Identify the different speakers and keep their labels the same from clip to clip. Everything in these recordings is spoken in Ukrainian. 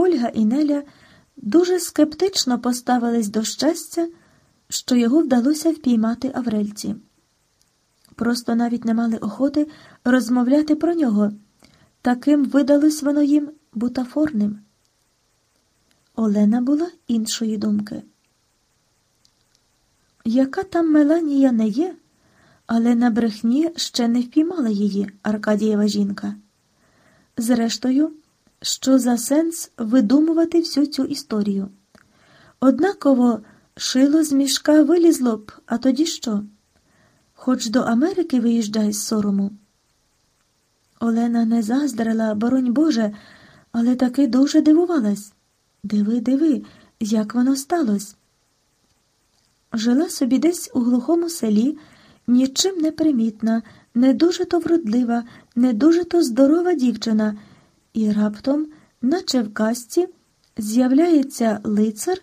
Speaker 1: Ольга і Неля дуже скептично поставились до щастя, що його вдалося впіймати Аврельці. Просто навіть не мали охоти розмовляти про нього. Таким видалось воно їм бутафорним. Олена була іншої думки. Яка там Меланія не є, але на брехні ще не впіймала її Аркадієва жінка. Зрештою, що за сенс видумувати всю цю історію? Однаково шило з мішка вилізло б, а тоді що? Хоч до Америки виїжджай з сорому. Олена не заздрила, боронь Боже, але таки дуже дивувалась. Диви, диви, як воно сталося. Жила собі десь у глухому селі, нічим не примітна, не дуже то вродлива, не дуже то здорова дівчина, і раптом, наче в казці, з'являється лицар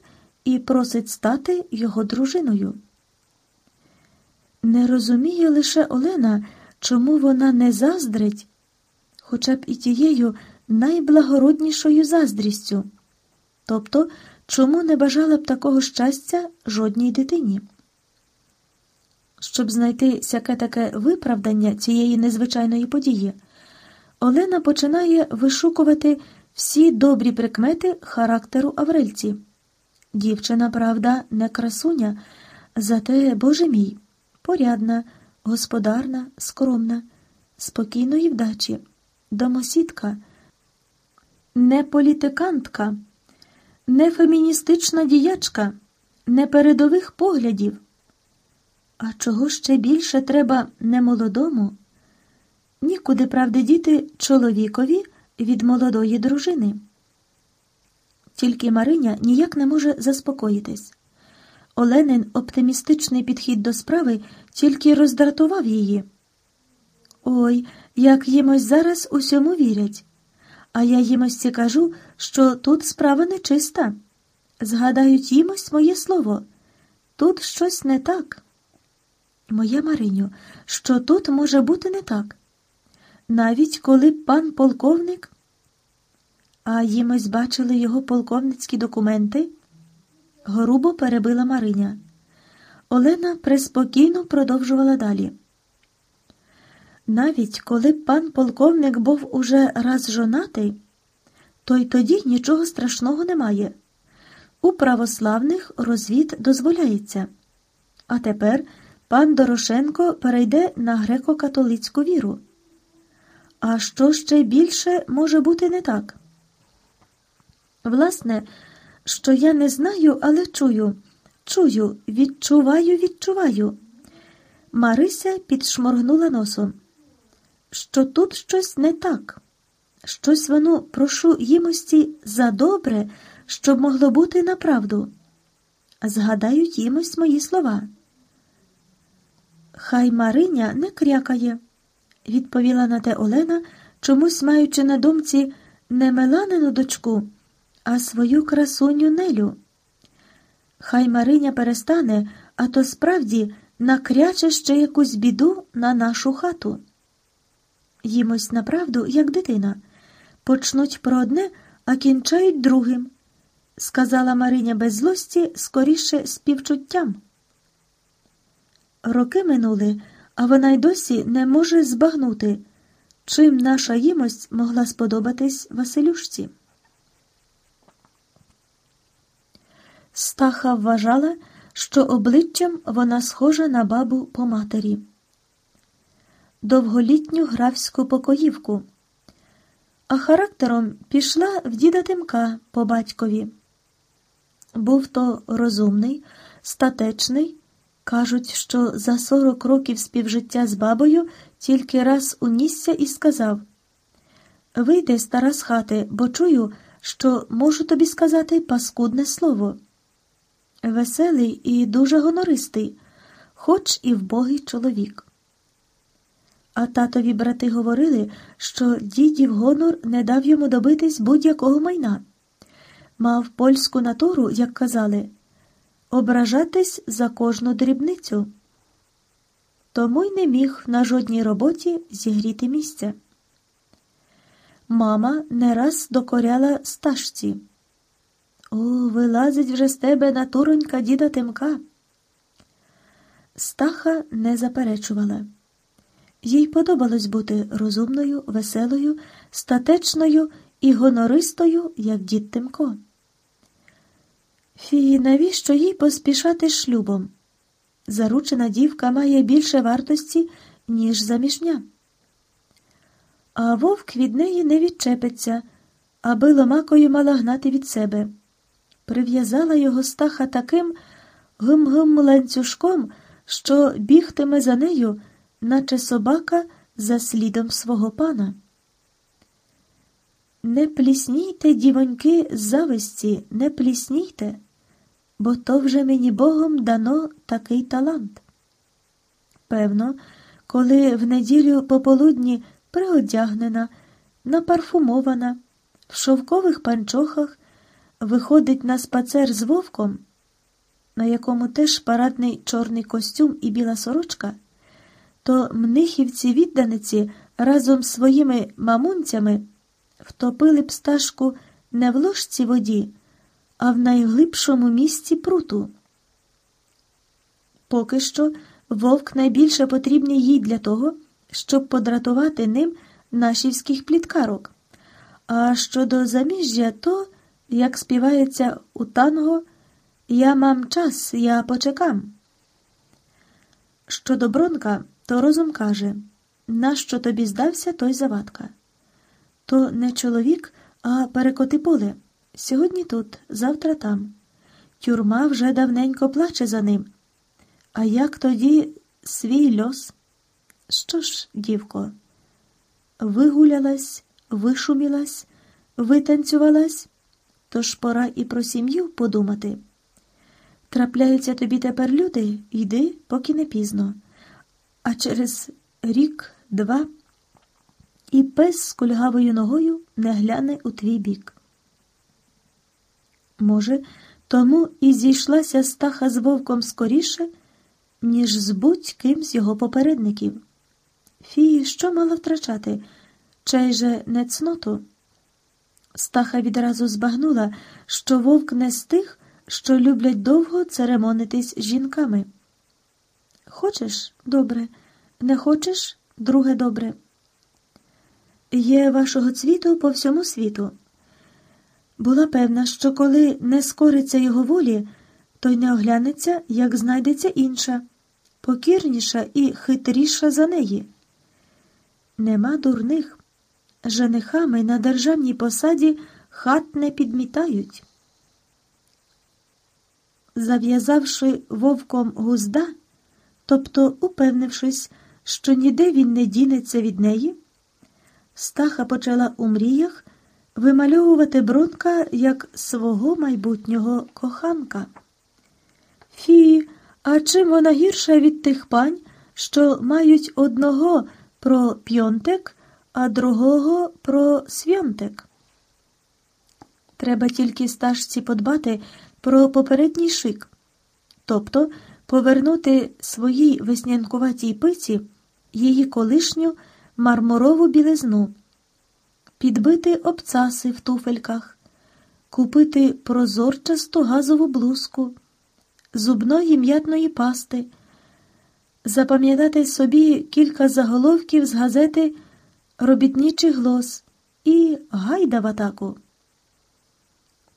Speaker 1: і просить стати його дружиною. Не розуміє лише Олена, чому вона не заздрить, хоча б і тією найблагороднішою заздрістю, тобто, чому не бажала б такого щастя жодній дитині. Щоб знайти сяке таке виправдання цієї незвичайної події, Олена починає вишукувати всі добрі прикмети характеру Аврельці. Дівчина, правда, не красуня, зате, Боже мій, порядна, господарна, скромна, спокійної вдачі, домосідка, не політикантка, не феміністична діячка, не передових поглядів. А чого ще більше треба немолодому? Нікуди, правди, діти чоловікові від молодої дружини. Тільки Мариня ніяк не може заспокоїтись. Оленин оптимістичний підхід до справи тільки роздратував її. Ой, як їмось зараз усьому вірять. А я їмось кажу, що тут справа нечиста. Згадають їмось моє слово. Тут щось не так. Моя Мариню, що тут може бути не так? Навіть коли пан полковник, а їмось бачили його полковницькі документи, грубо перебила Мариня. Олена преспокійно продовжувала далі. Навіть коли пан полковник був уже раз жонатий, то й тоді нічого страшного немає. У православних розвід дозволяється. А тепер пан Дорошенко перейде на греко-католицьку віру. А що ще більше може бути не так? Власне, що я не знаю, але чую, чую, відчуваю, відчуваю. Марися підшморгнула носом. Що тут щось не так, щось воно прошу їмості за добре, щоб могло бути направду. Згадають їмось мої слова. Хай Мариня не крякає, відповіла на те Олена, чомусь маючи на думці не Меланину дочку, а свою красуню Нелю. Хай Мариня перестане, а то справді накряче ще якусь біду на нашу хату. Їмось направду, як дитина, почнуть про одне, а кінчають другим, сказала Мариня без злості, скоріше співчуттям. Роки минули, а вона й досі не може збагнути, чим наша їмость могла сподобатись Василюшці. Стаха вважала, що обличчям вона схожа на бабу по матері, довголітню графську покоївку, а характером пішла в діда Тимка по батькові. Був то розумний, статечний. Кажуть, що за сорок років співжиття з бабою тільки раз унісся і сказав Вийди, стара з хати, бо чую, що можу тобі сказати паскудне слово. Веселий і дуже гонористий, хоч і вбогий чоловік. А татові брати говорили, що дідів гонор не дав йому добитись будь-якого майна. Мав польську натуру, як казали ображатись за кожну дрібницю. Тому й не міг на жодній роботі зігріти місця. мама не раз докоряла сташці. О, вилазить вже з тебе натуронька діда Тимка. Стаха не заперечувала. Їй подобалось бути розумною, веселою, статечною і гонористою, як дід Тимко. Фі, навіщо їй поспішати шлюбом? Заручена дівка має більше вартості, ніж заміжня. А вовк від неї не відчепиться, аби ломакою мала гнати від себе. Прив'язала його стаха таким гим-гим ланцюжком, що бігтиме за нею, наче собака за слідом свого пана. Не пліснійте, дівоньки, зависті, не пліснійте, бо то вже мені Богом дано такий талант. Певно, коли в неділю пополудні приодягнена, напарфумована, в шовкових панчохах виходить на спацер з вовком, на якому теж парадний чорний костюм і біла сорочка, то мнихівці відданиці разом з своїми мамунцями втопили б стажку не в ложці воді, а в найглибшому місці пруту. Поки що вовк найбільше потрібний їй для того, щоб подратувати ним нашівських пліткарок. А щодо заміжжя, то, як співається у танго, я мам час, я почекам. Щодо Бронка, то розум каже нащо тобі здався той завадка? То не чоловік, а перекоти поле. Сьогодні тут, завтра там. Тюрма вже давненько плаче за ним. А як тоді свій льос? Що ж, дівко, вигулялась, вишумілась, витанцювалась, тож пора і про сім'ю подумати. Трапляються тобі тепер люди, йди, поки не пізно. А через рік, два, і пес з кульгавою ногою не гляне у твій бік. Може, тому і зійшлася стаха з вовком скоріше, ніж з будь-ким з його попередників. Фі, що мала втрачати? Чай же не цноту? Стаха відразу збагнула, що вовк не з тих, що люблять довго церемонитись жінками. Хочеш добре, не хочеш друге добре. Є вашого цвіту по всьому світу. Була певна, що коли не скориться його волі, то й не оглянеться, як знайдеться інша, покірніша і хитріша за неї. Нема дурних. Женихами на державній посаді хат не підмітають. Зав'язавши вовком гузда, тобто упевнившись, що ніде він не дінеться від неї, стаха почала у мріях вимальовувати Бронка як свого майбутнього коханка. Фі, а чим вона гірша від тих пань, що мають одного про п'йонтек, а другого про свйонтек? Треба тільки стажці подбати про попередній шик, тобто повернути своїй веснянкуватій пиці її колишню мармурову білизну, підбити обцаси в туфельках, купити прозорчасту газову блузку, зубної м'ятної пасти, запам'ятати собі кілька заголовків з газети Робітничий глос і гайда в атаку.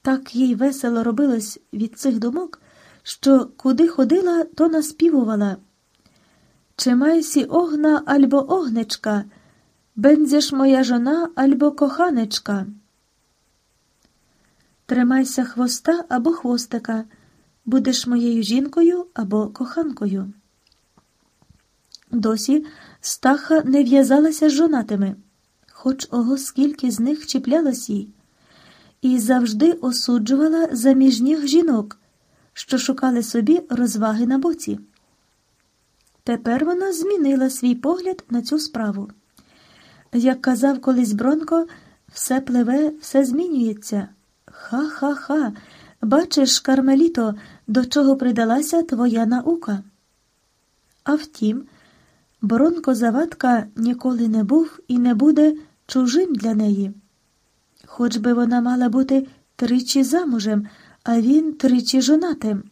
Speaker 1: Так їй весело робилось від цих думок, що куди ходила, то наспівувала. Чи майсі огна альбо огнечка, бензеш моя жона альбо коханечка. Тримайся хвоста або хвостика, будеш моєю жінкою або коханкою. Досі стаха не в'язалася з жонатими, хоч ого скільки з них чіплялось їй і завжди осуджувала заміжніх жінок, що шукали собі розваги на боці. Тепер вона змінила свій погляд на цю справу. Як казав колись Бронко, все пливе, все змінюється. Ха-ха-ха, бачиш, Кармеліто, до чого придалася твоя наука. А втім, Бронко Завадка ніколи не був і не буде чужим для неї. хоч би вона мала бути тричі замужем, а він тричі жонатим.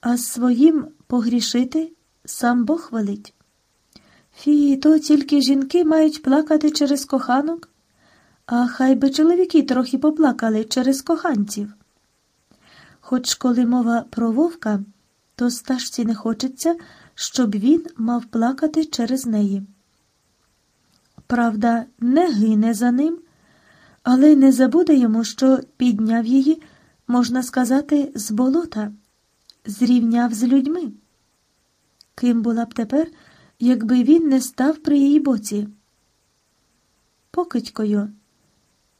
Speaker 1: А своїм погрішити сам Бог велить. Фі, то тільки жінки мають плакати через коханок, а хай би чоловіки трохи поплакали через коханців. Хоч коли мова про вовка, то стажці не хочеться, щоб він мав плакати через неї. Правда, не гине за ним, але не забуде йому, що підняв її, можна сказати, з болота, зрівняв з людьми. Ким була б тепер, якби він не став при її боці? Покидькою,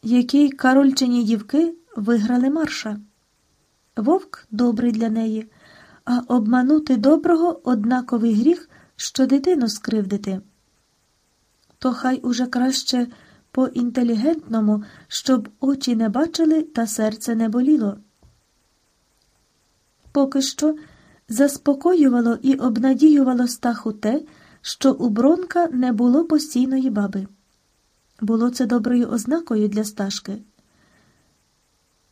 Speaker 1: якій карольчині дівки виграли марша. Вовк добрий для неї, а обманути доброго однаковий гріх, що дитину скривдити. То хай уже краще по інтелігентному, щоб очі не бачили та серце не боліло. Поки що заспокоювало і обнадіювало стаху те, що у Бронка не було постійної баби. Було це доброю ознакою для сташки.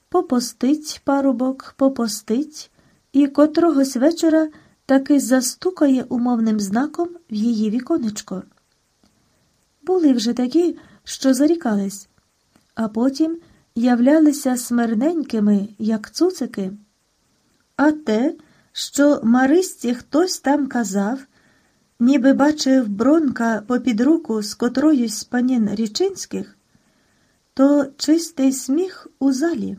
Speaker 1: Попостить парубок, попостить, і котрогось вечора таки застукає умовним знаком в її віконечко. Були вже такі, що зарікались, а потім являлися смирненькими, як цуцики. А те, що Маристі хтось там казав, ніби бачив бронка попід руку з котроюсь з панін річинських, то чистий сміх у залі.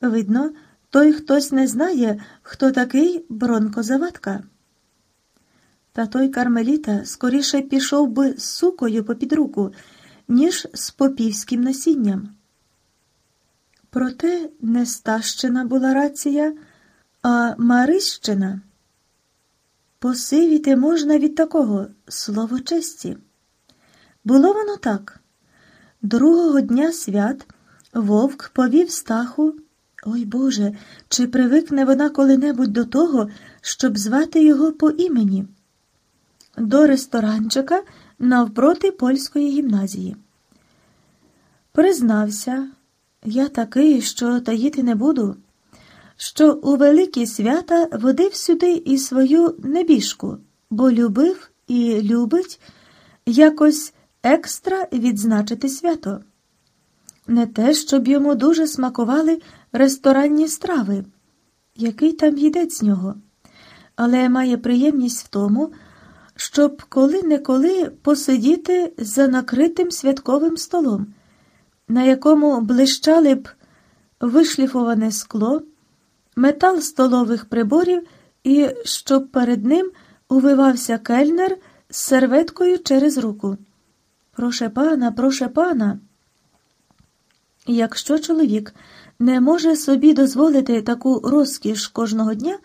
Speaker 1: Видно, той хтось не знає, хто такий Бронко Завадка. Та той Кармеліта скоріше пішов би з сукою попід руку, ніж з попівським насінням. Проте не Стащина була рація, а Марищина. Посивіти можна від такого слово честі. Було воно так. Другого дня свят вовк повів стаху. Ой Боже, чи привикне вона коли-небудь до того, щоб звати його по імені? До ресторанчика навпроти польської гімназії. Признався, я такий, що таїти не буду, що у великі свята водив сюди і свою небіжку, бо любив і любить якось екстра відзначити свято. Не те, щоб йому дуже смакували ресторанні страви, який там їдець з нього, але має приємність в тому, щоб коли-неколи посидіти за накритим святковим столом, на якому блищали б вишліфоване скло, метал столових приборів і щоб перед ним увивався кельнер з серветкою через руку. Проше пана, проше пана. Якщо чоловік не може собі дозволити таку розкіш кожного дня,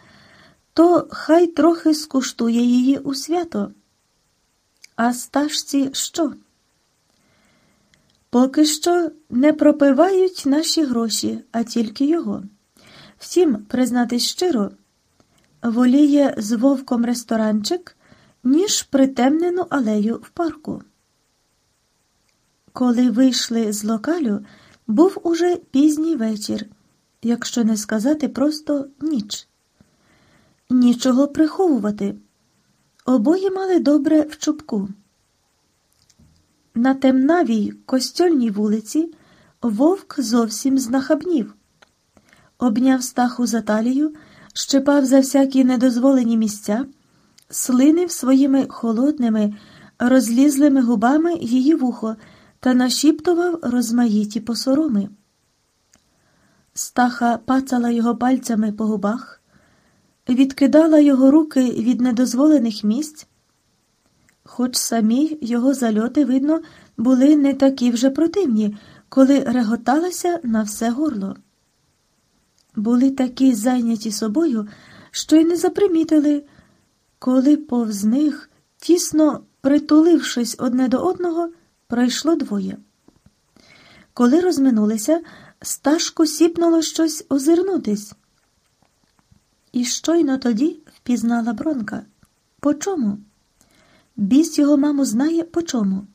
Speaker 1: то хай трохи скуштує її у свято. А стажці що? Поки що не пропивають наші гроші, а тільки його. Втім, признатись щиро, воліє з вовком ресторанчик, ніж притемнену алею в парку. Коли вийшли з локалю, був уже пізній вечір, якщо не сказати просто ніч. Нічого приховувати. Обоє мали добре в чубку. На темнавій костьольній вулиці вовк зовсім знахабнів, обняв стаху за талію, щепав за всякі недозволені місця, слинив своїми холодними, розлізлими губами її вухо та нашіптував розмаїті посороми. Стаха пацала його пальцями по губах, відкидала його руки від недозволених місць, хоч самі його зальоти, видно, були не такі вже противні, коли реготалася на все горло. Були такі зайняті собою, що й не запримітили, коли повз них, тісно притулившись одне до одного, пройшло двоє. Коли розминулися, Сташку сіпнуло щось озирнутись. І щойно тоді впізнала Бронка. По чому? Біс його маму знає по чому?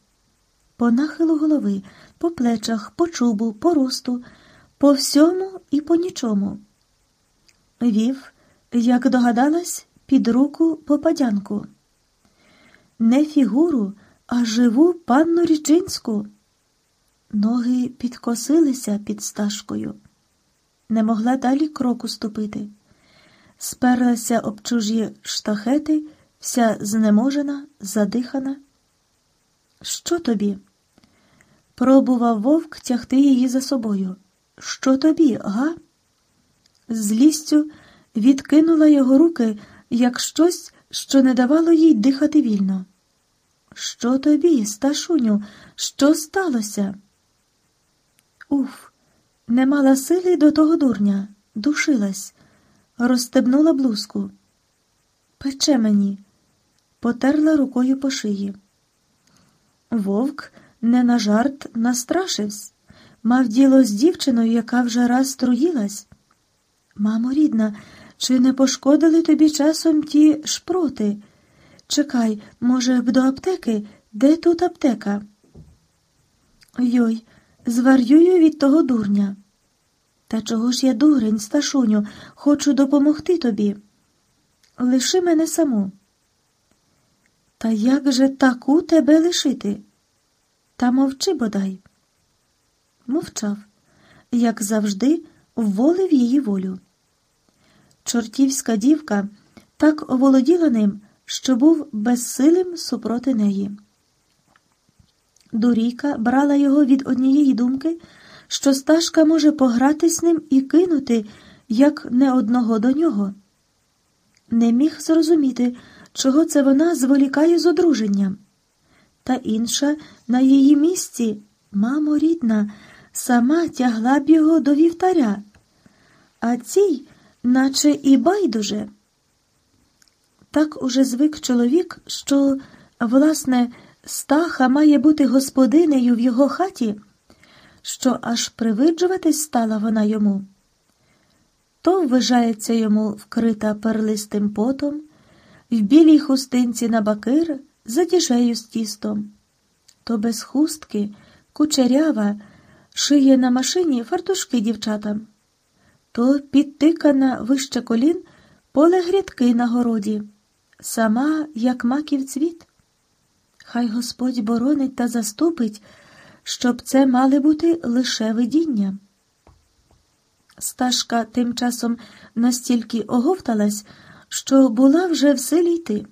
Speaker 1: По нахилу голови, по плечах, по чубу, по росту, по всьому і по нічому. Вів, як догадалась, під руку попадянку. Не фігуру, а живу панну Річинську. Ноги підкосилися під стажкою. Не могла далі кроку ступити. Сперлася об чужі штахети, вся знеможена, задихана. Що тобі? Пробував вовк тягти її за собою. Що тобі, га? Злістю відкинула його руки, як щось, що не давало їй дихати вільно. Що тобі, Сташуню, що сталося? Уф, не мала сили до того дурня, душилась, розстебнула блузку. Пече мені, потерла рукою по шиї. Вовк не на жарт настрашився, мав діло з дівчиною, яка вже раз струїлась. Мамо, рідна, чи не пошкодили тобі часом ті шпроти? Чекай, може, б до аптеки? Де тут аптека? Йой, зварюю від того дурня. Та чого ж я дурень, Сташуню, хочу допомогти тобі. Лиши мене саму. Та як же таку тебе лишити? Та мовчи бодай. Мовчав, як завжди, вволив її волю. Чортівська дівка так оволоділа ним, що був безсилим супроти неї. Дурійка брала його від однієї думки, що Сташка може пограти з ним і кинути, як не одного до нього. Не міг зрозуміти, чого це вона зволікає з одруженням. Та інша на її місці, мамо рідна, сама тягла б його до вівтаря, а цій, наче і байдуже. Так уже звик чоловік, що, власне, стаха має бути господинею в його хаті, що аж привиджуватись стала вона йому. То ввижається йому вкрита перлистим потом, в білій хустинці на бакир за діжею з тістом, то без хустки, кучерява, шиє на машині фартушки дівчатам, то підтикана вище колін поле грядки на городі, сама, як маків цвіт. Хай Господь боронить та заступить, щоб це мали бути лише видіння. Сташка тим часом настільки оговталась, що була вже в силі йти.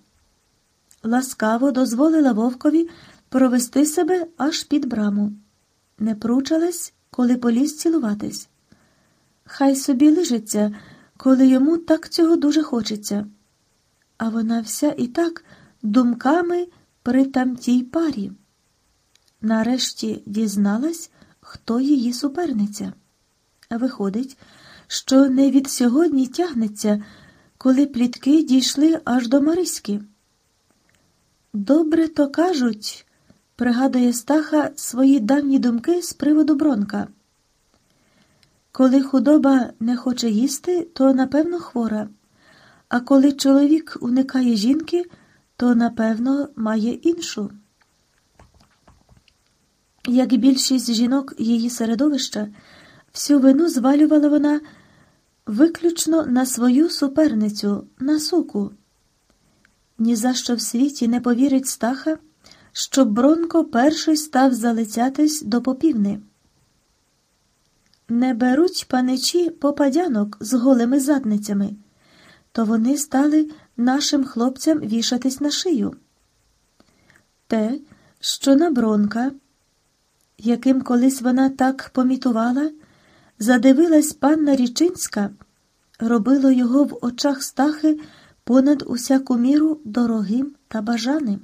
Speaker 1: Ласкаво дозволила вовкові провести себе аж під браму. Не пручалась, коли поліз цілуватись. Хай собі лежиться, коли йому так цього дуже хочеться. А вона вся і так думками при тамтій парі. Нарешті дізналась, хто її суперниця. Виходить, що не від сьогодні тягнеться, коли плітки дійшли аж до Мариськи. Добре то кажуть, пригадує Стаха свої давні думки з приводу бронка. Коли худоба не хоче їсти, то напевно хвора, а коли чоловік уникає жінки, то напевно має іншу. Як більшість жінок її середовища, всю вину звалювала вона виключно на свою суперницю, на суку. Ні за що в світі не повірить Стаха, що Бронко перший став залицятись до попівни. Не беруть паничі попадянок з голими задницями, то вони стали нашим хлопцям вішатись на шию. Те, що на Бронка, яким колись вона так помітувала, задивилась панна Річинська, робило його в очах стахи понад усяку міру дорогим та бажаним.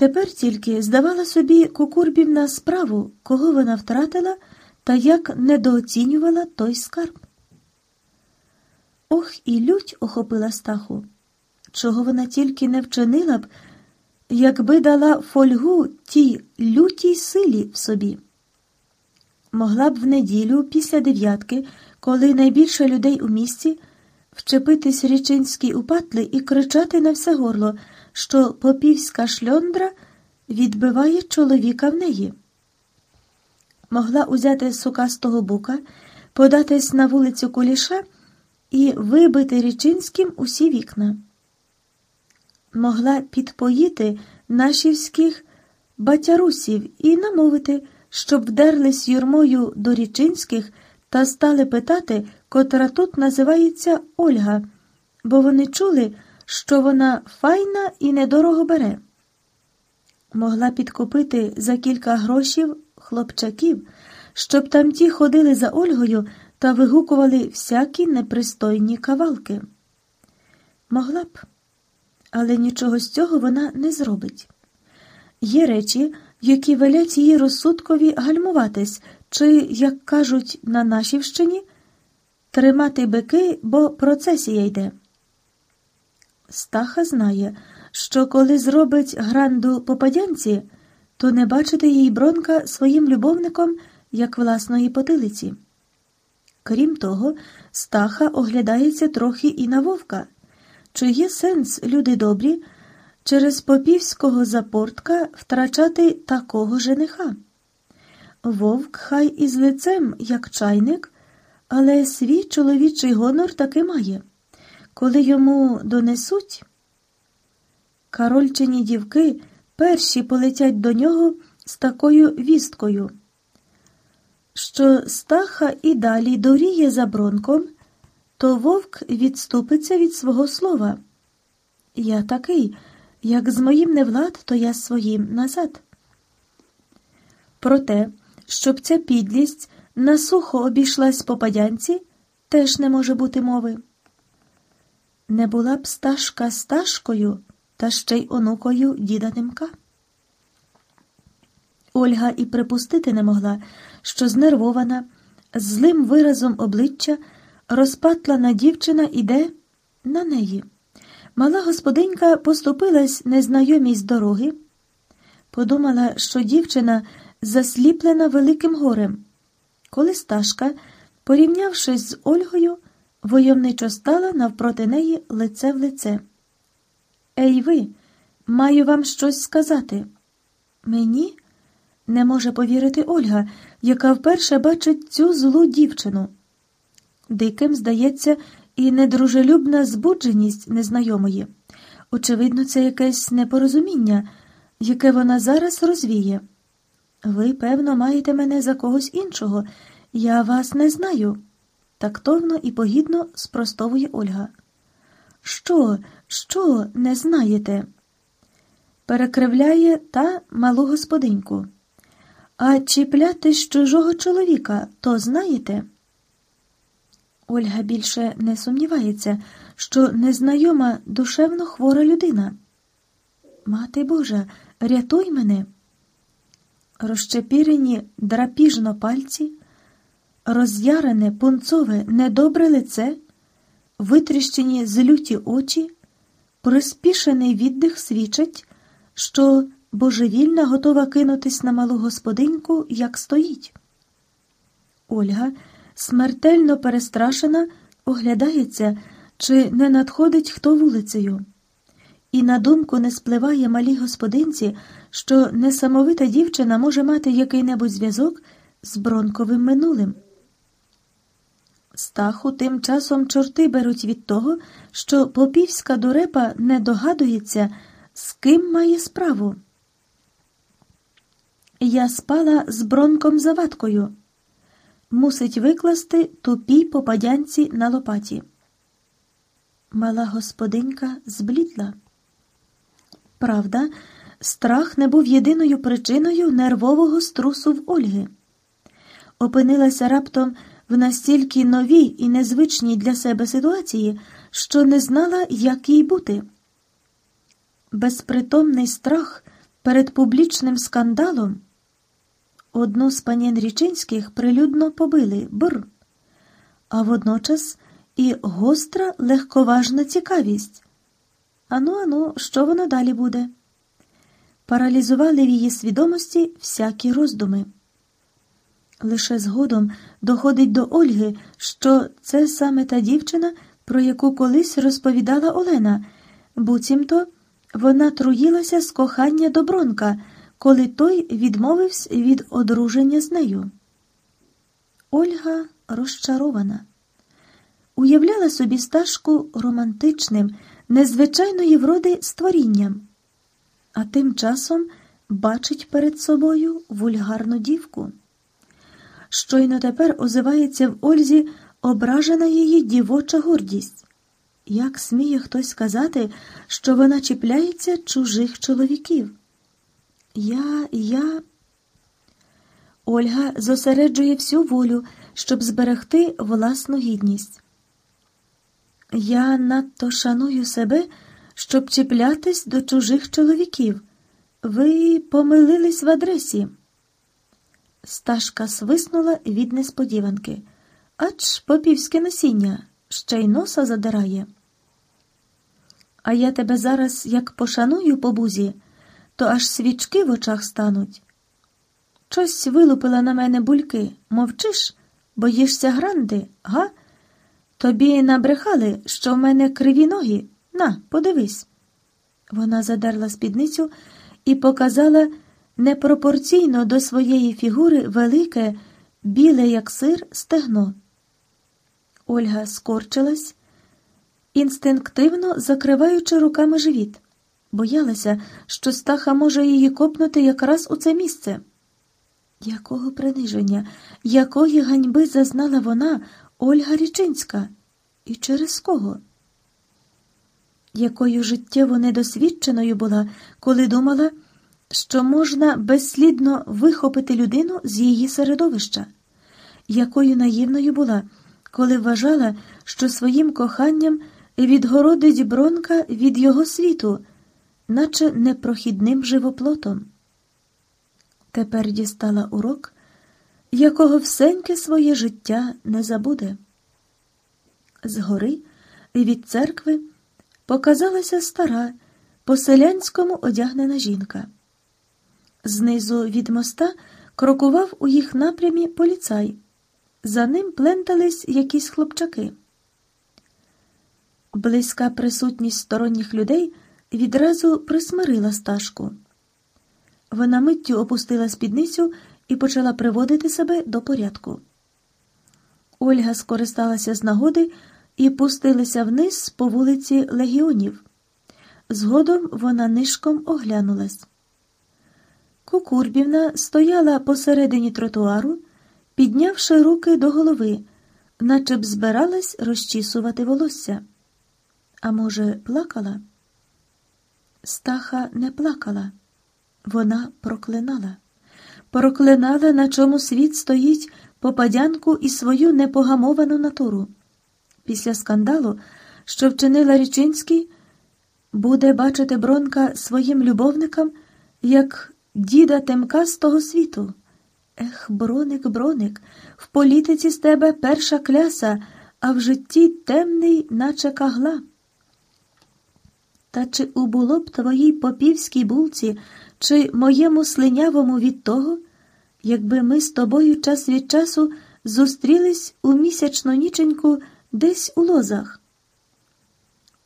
Speaker 1: Тепер тільки здавала собі Кукурбівна справу, кого вона втратила та як недооцінювала той скарб. Ох, і лють охопила стаху, чого вона тільки не вчинила б, якби дала фольгу тій лютій силі в собі. Могла б в неділю після дев'ятки, коли найбільше людей у місті, вчепитись річинській у патли і кричати на все горло, що попівська шльондра відбиває чоловіка в неї. Могла узяти сукастого бука, податись на вулицю Куліша і вибити Річинським усі вікна. Могла підпоїти нашівських батярусів і намовити, щоб вдерлись юрмою до Річинських та стали питати, котра тут називається Ольга, бо вони чули, що вона файна і недорого бере. Могла підкупити за кілька грошів хлопчаків, щоб там ті ходили за Ольгою та вигукували всякі непристойні кавалки. Могла б, але нічого з цього вона не зробить. Є речі, які велять її розсудкові гальмуватись, чи, як кажуть на Нашівщині, тримати бики, бо процесія йде. Стаха знає, що коли зробить гранду попадянці, то не бачити їй бронка своїм любовником як власної потилиці. Крім того, стаха оглядається трохи і на вовка. Чи є сенс, люди добрі, через попівського запортка втрачати такого жениха? Вовк хай із лицем, як чайник, але свій чоловічий гонор таки має. Коли йому донесуть, Карольчині дівки перші полетять до нього з такою вісткою, що стаха і далі доріє за бронком, то вовк відступиться від свого слова. Я такий, як з моїм не влад, то я своїм назад. Проте, щоб ця підлість насухо обійшлась по падянці, теж не може бути мови. Не була б сташка сташкою та ще й онукою діда Немка. Ольга і припустити не могла, що знервована, з злим виразом обличчя розпатлана дівчина іде на неї. Мала господинька поступилась незнайомій з дороги, подумала, що дівчина засліплена великим горем. Коли Сташка, порівнявшись з Ольгою, войовничо стала навпроти неї лице в лице. Ей ви, маю вам щось сказати. Мені не може повірити Ольга, яка вперше бачить цю злу дівчину. Диким, здається, і недружелюбна збудженість незнайомої. Очевидно, це якесь непорозуміння, яке вона зараз розвіє. Ви, певно, маєте мене за когось іншого. Я вас не знаю, тактовно і погідно спростовує Ольга. Що, що не знаєте? Перекривляє та малу господиньку. А чіпляти з чужого чоловіка, то знаєте? Ольга більше не сумнівається, що незнайома душевно хвора людина. Мати Божа, рятуй мене. Розчепірені драпіжно пальці, роз'ярене пунцове недобре лице, витріщені злюті очі, приспішений віддих свідчать, що божевільна готова кинутись на малу господиньку, як стоїть. Ольга смертельно перестрашена, оглядається, чи не надходить хто вулицею. І на думку не спливає малій господинці, що несамовита дівчина може мати який-небудь зв'язок з бронковим минулим. Стаху тим часом чорти беруть від того, що попівська дурепа не догадується, з ким має справу. Я спала з бронком заваткою мусить викласти тупій попадянці на лопаті. Мала господинька зблідла. Правда, страх не був єдиною причиною нервового струсу в Ольги. Опинилася раптом в настільки новій і незвичній для себе ситуації, що не знала, як їй бути. Безпритомний страх перед публічним скандалом. Одну з панін Річинських прилюдно побили бр, а водночас і гостра легковажна цікавість. Ану, ану, що воно далі буде? Паралізували в її свідомості всякі роздуми. Лише згодом доходить до Ольги, що це саме та дівчина, про яку колись розповідала Олена, буцімто вона труїлася з кохання до Бронка, коли той відмовився від одруження з нею. Ольга розчарована. Уявляла собі стажку романтичним, незвичайної вроди створінням, а тим часом бачить перед собою вульгарну дівку. Щойно тепер озивається в Ользі ображена її дівоча гордість. Як сміє хтось сказати, що вона чіпляється чужих чоловіків? Я, я. Ольга зосереджує всю волю, щоб зберегти власну гідність. Я надто шаную себе, щоб чіплятись до чужих чоловіків. Ви помилились в адресі. Сташка свиснула від несподіванки. Ач попівське насіння ще й носа задирає. А я тебе зараз як пошаную по бузі, то аж свічки в очах стануть. Щось вилупила на мене бульки. Мовчиш, боїшся гранди, га? Тобі набрехали, що в мене криві ноги. На, подивись. Вона задерла спідницю і показала непропорційно до своєї фігури велике, біле, як сир, стегно. Ольга скорчилась, інстинктивно закриваючи руками живіт, боялася, що стаха може її копнути якраз у це місце. Якого приниження, якої ганьби зазнала вона, Ольга Річинська, і через кого? Якою життєво недосвідченою була, коли думала, що можна безслідно вихопити людину з її середовища, якою наївною була, коли вважала, що своїм коханням відгородить бронка від його світу, наче непрохідним живоплотом. Тепер дістала урок, якого всеньке своє життя не забуде. Згори від церкви показалася стара, по селянському одягнена жінка. Знизу від моста крокував у їх напрямі поліцай. За ним плентались якісь хлопчаки. Близька присутність сторонніх людей відразу присмирила стажку. Вона миттю опустила спідницю і почала приводити себе до порядку. Ольга скористалася з нагоди і пустилася вниз по вулиці Легіонів. Згодом вона нишком оглянулась. Кукурбівна стояла посередині тротуару, піднявши руки до голови, наче б збиралась розчісувати волосся. А може, плакала? Стаха не плакала, вона проклинала, проклинала, на чому світ стоїть попадянку і свою непогамовану натуру. Після скандалу, що вчинила Річинський, буде бачити Бронка своїм любовникам, як діда Темка з того світу. Ех, броник, броник, в політиці з тебе перша кляса, а в житті темний, наче кагла. Та чи убуло б твоїй попівській булці, чи моєму слинявому від того, якби ми з тобою час від часу зустрілись у місячну ніченьку десь у лозах?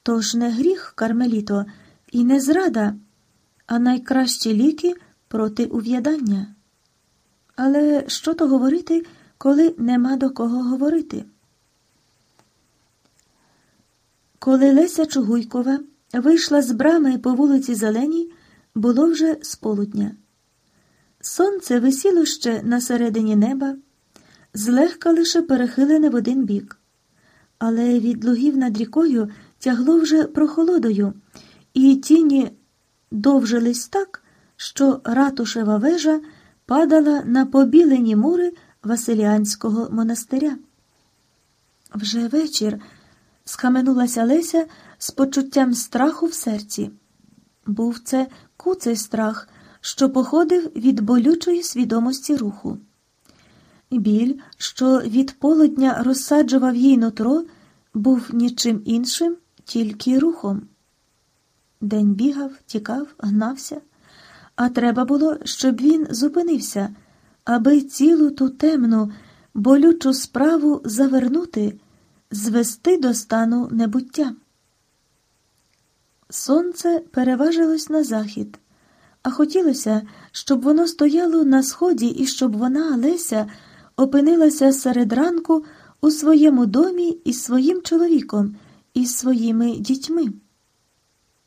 Speaker 1: Тож не гріх, Кармеліто, і не зрада, а найкращі ліки проти ув'ядання. Але що то говорити, коли нема до кого говорити? Коли Леся Чугуйкова вийшла з брами по вулиці Зеленій, було вже сполудня. Сонце висіло ще на середині неба, злегка лише перехилене в один бік, але від лугів над рікою тягло вже прохолодою, і тіні довжились так, що ратушева вежа падала на побілені мури Василіанського монастиря. Вже вечір схаменулася Леся з почуттям страху в серці. Був це куций страх, що походив від болючої свідомості руху. Біль, що від полудня розсаджував їй нутро, був нічим іншим, тільки рухом. День бігав, тікав, гнався, а треба було, щоб він зупинився, аби цілу ту темну, болючу справу завернути, звести до стану небуття. Сонце переважилось на захід, а хотілося, щоб воно стояло на сході і щоб вона, Леся, опинилася серед ранку у своєму домі із своїм чоловіком і своїми дітьми.